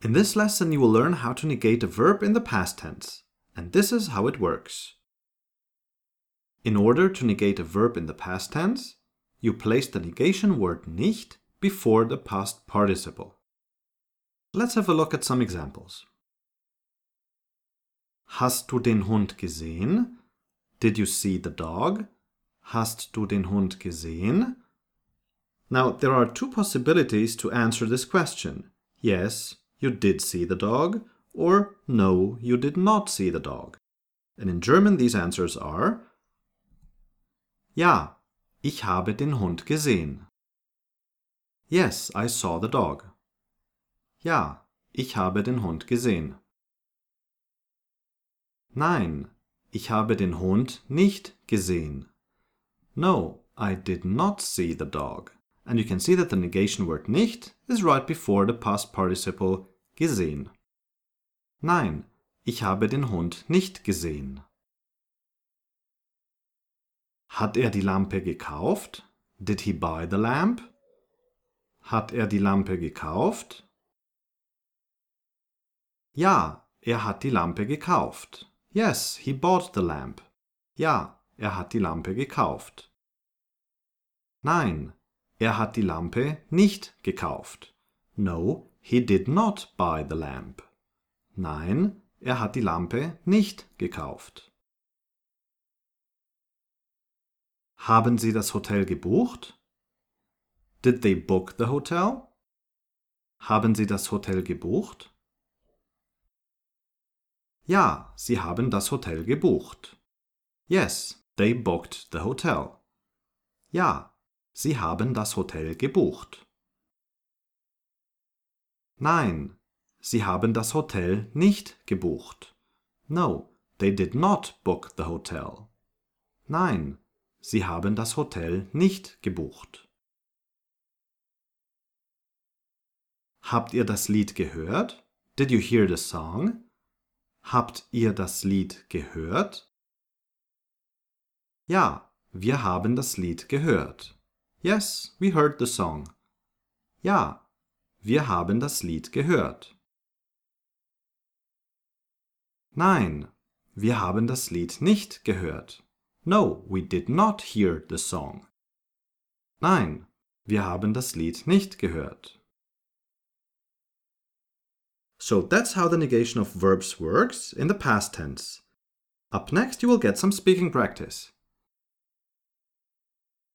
In this lesson, you will learn how to negate a verb in the past tense, and this is how it works. In order to negate a verb in the past tense, you place the negation word nicht before the past participle. Let's have a look at some examples. Hast du den Hund gesehen? Did you see the dog? Hast du den Hund gesehen? Now, there are two possibilities to answer this question. Yes, you did see the dog, or no, you did not see the dog. And in German, these answers are Ja, ich habe den Hund gesehen. Yes, I saw the dog. Ja, ich habe den Hund gesehen. Nein, ich habe den Hund nicht gesehen. No, I did not see the dog. And you can see that the negation word nicht is right before the past participle gesehen. Nein, ich habe den Hund nicht gesehen. Hat er die Lampe gekauft? Did he buy the lamp? Hat er die Lampe gekauft? Ja, er hat die Lampe gekauft. Yes, he bought the lamp. Ja, er hat die Lampe gekauft. Nein, er hat die Lampe nicht gekauft. No, he did not buy the lamp. Nein, er hat die Lampe nicht gekauft. Haben Sie das Hotel gebucht? Did they book the hotel? Haben Sie das Hotel gebucht? Ja, sie haben das Hotel gebucht. Yes, they booked the hotel. Ja, Sie haben das Hotel gebucht. Nein, Sie haben das Hotel nicht gebucht. No, they did not book the hotel. Nein, Sie haben das Hotel nicht gebucht. Habt ihr das Lied gehört? Did you hear the song? Habt ihr das Lied gehört? Ja, wir haben das Lied gehört. Yes, we heard the song. Ja, wir haben das Lied gehört. Nein, wir haben das Lied nicht gehört. No, we did not hear the song. Nein, wir haben das Lied nicht gehört. So that's how the negation of verbs works in the past tense. Up next, you will get some speaking practice.